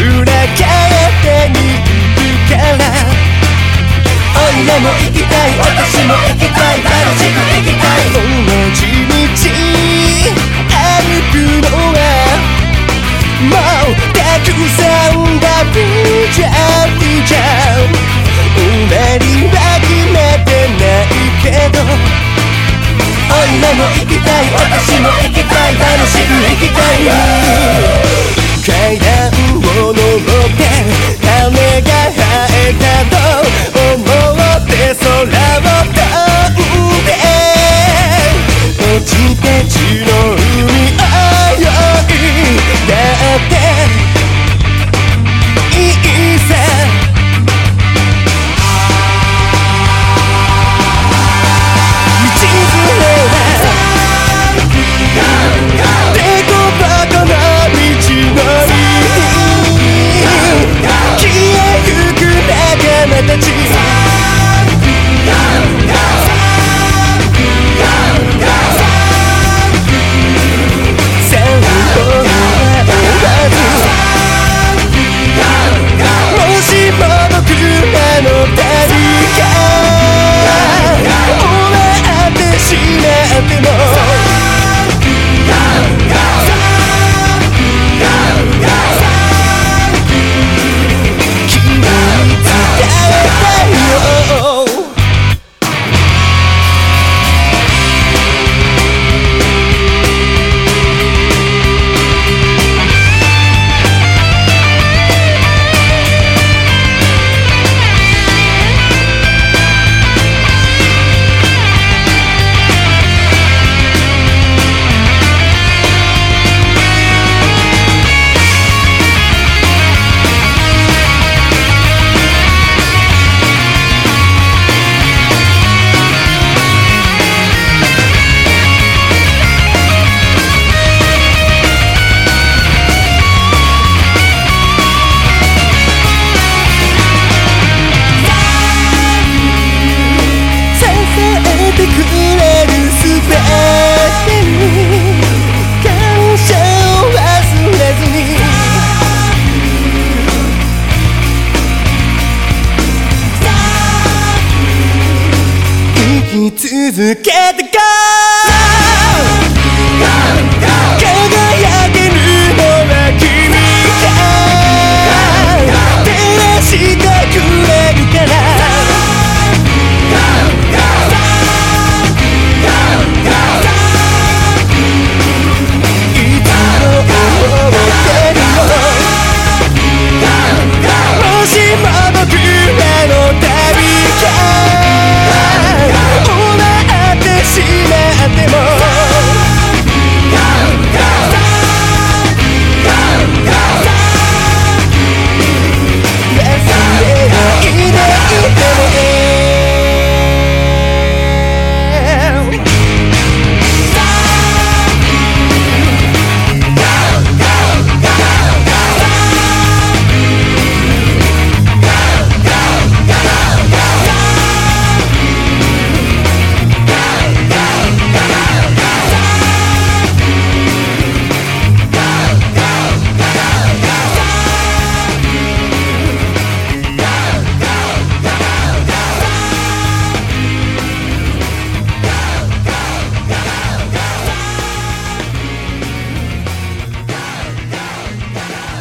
裏返ってに行くからおいも行きたい私も行きたい楽しく行きたい同じ道歩くのはもうたくさんだビーチャービーチャー俺には決めてないけど俺らも行きたい私も行きたい楽しく行きたい階段のぼって種が続けてか